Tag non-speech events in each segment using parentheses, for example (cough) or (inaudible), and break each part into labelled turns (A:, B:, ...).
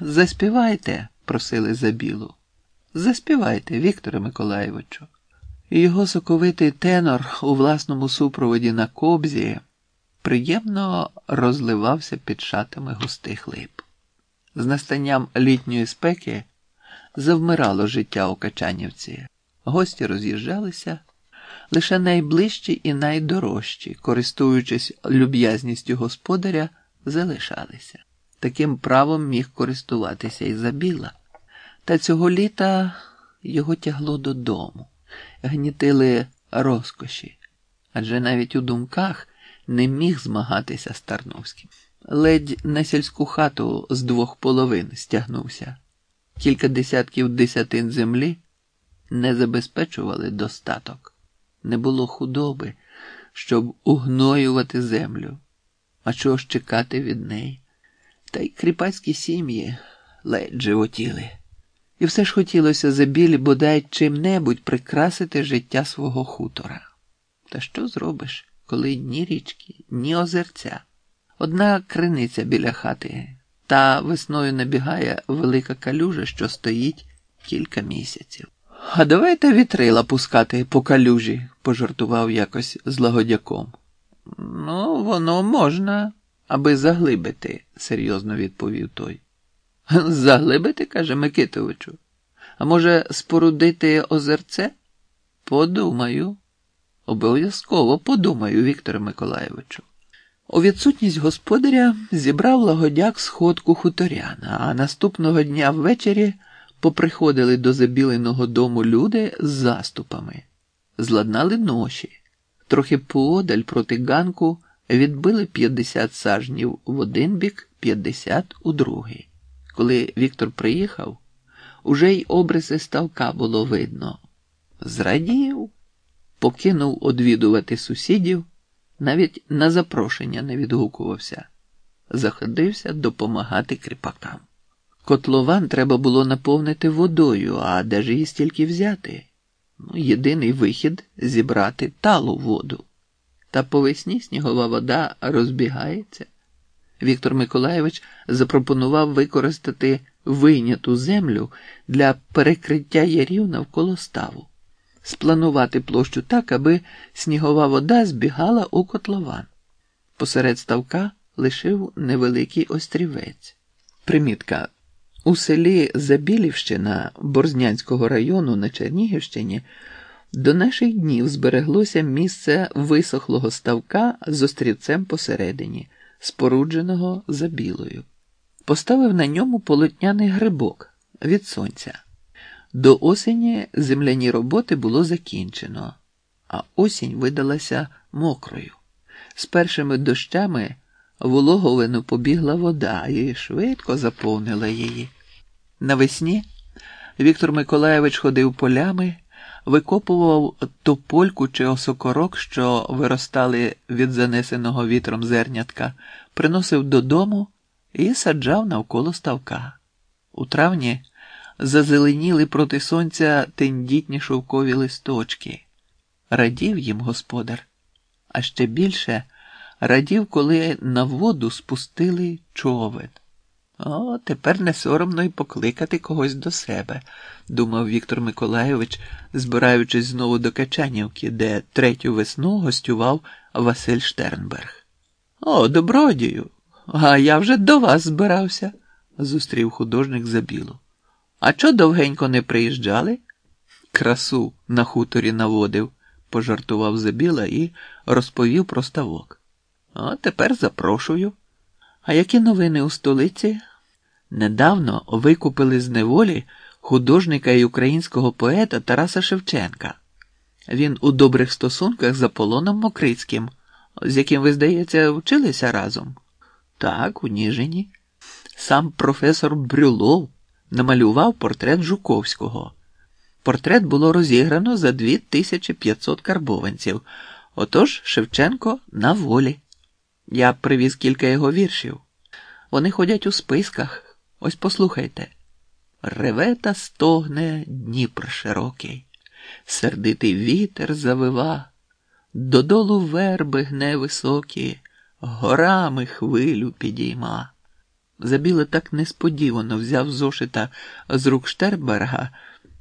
A: Заспівайте, просили забілу. Заспівайте, Вікторе Миколаєвичу. Його соковитий тенор у власному супроводі на кобзі приємно розливався під шатами густих лип. З настанням літньої спеки завмирало життя у Качанівці. Гості роз'їжджалися, лише найближчі і найдорожчі, користуючись люб'язністю господаря, залишалися. Таким правом міг користуватися і забіла. Та цього літа його тягло додому, гнітили розкоші, адже навіть у думках не міг змагатися з Тарновським. Ледь на сільську хату з двох половин стягнувся. Кілька десятків десятин землі не забезпечували достаток, не було худоби, щоб угноювати землю, а чого ж чекати від неї. Та й кріпацькі сім'ї ледь животіли. І все ж хотілося за білі бодай чим-небудь прикрасити життя свого хутора. Та що зробиш, коли ні річки, ні озерця? Одна криниця біля хати, та весною набігає велика калюжа, що стоїть кілька місяців. А давайте вітрила пускати по калюжі, пожартував якось з лагодяком. Ну, воно можна, аби заглибити, серйозно відповів той. (laughs) Заглибити, каже Микитовичу. А може, спорудити озерце? Подумаю. Обов'язково подумаю, Вікторе Миколаєвичу. У відсутність господаря зібрав лагодяк сходку хуторяна, а наступного дня ввечері поприходили до забіленого дому люди з заступами, зладнали ноші, трохи поодаль проти ганку відбили 50 сажнів в один бік, 50 у другий. Коли Віктор приїхав, уже й обриси ставка було видно. Зрадів, покинув одвідувати сусідів, навіть на запрошення не відгукувався, заходився допомагати кріпакам. Котлован треба було наповнити водою, а де ж її стільки взяти? Ну, Єдиний вихід зібрати талу воду. Та по весні снігова вода розбігається. Віктор Миколаєвич запропонував використати вийняту землю для перекриття ярів навколо ставу, спланувати площу так, аби снігова вода збігала у котлован. Посеред ставка лишив невеликий острівець. Примітка. У селі Забілівщина Борзнянського району на Чернігівщині до наших днів збереглося місце висохлого ставка з острівцем посередині спорудженого за білою. Поставив на ньому полотняний грибок від сонця. До осені земляні роботи було закінчено, а осінь видалася мокрою. З першими дощами в улоговину побігла вода і швидко заповнила її. Навесні Віктор Миколаєвич ходив полями, викопував топольку чи осокорок, що виростали від занесеного вітром зернятка, приносив додому і саджав навколо ставка. У травні зазеленіли проти сонця тендітні шовкові листочки. Радів їм господар, а ще більше радів, коли на воду спустили човен. О, тепер не соромно й покликати когось до себе, думав Віктор Миколайович, збираючись знову до Качанівки, де третю весну гостював Василь Штернберг. О, добродію, а я вже до вас збирався, зустрів художник забілу. А чо довгенько не приїжджали? Красу на хуторі наводив, пожартував забіла і розповів про ставок. А тепер запрошую. А які новини у столиці? Недавно викупили з неволі художника і українського поета Тараса Шевченка. Він у добрих стосунках з Аполоном Мокрицьким, з яким, ви, здається, вчилися разом. Так, у Ніжині. Сам професор Брюлов намалював портрет Жуковського. Портрет було розіграно за 2500 карбованців. Отож Шевченко на волі. Я привіз кілька його віршів. Вони ходять у списках. Ось послухайте. Реве та стогне Дніпр широкий, сердитий вітер завива, додолу верби гне високі, горами хвилю підійма. Забіла так несподівано взяв зошита з рук Штерберга,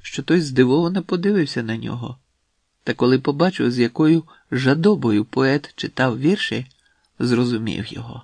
A: що той здивовано подивився на нього. Та коли побачив, з якою жадобою поет читав вірші, зрозумів його.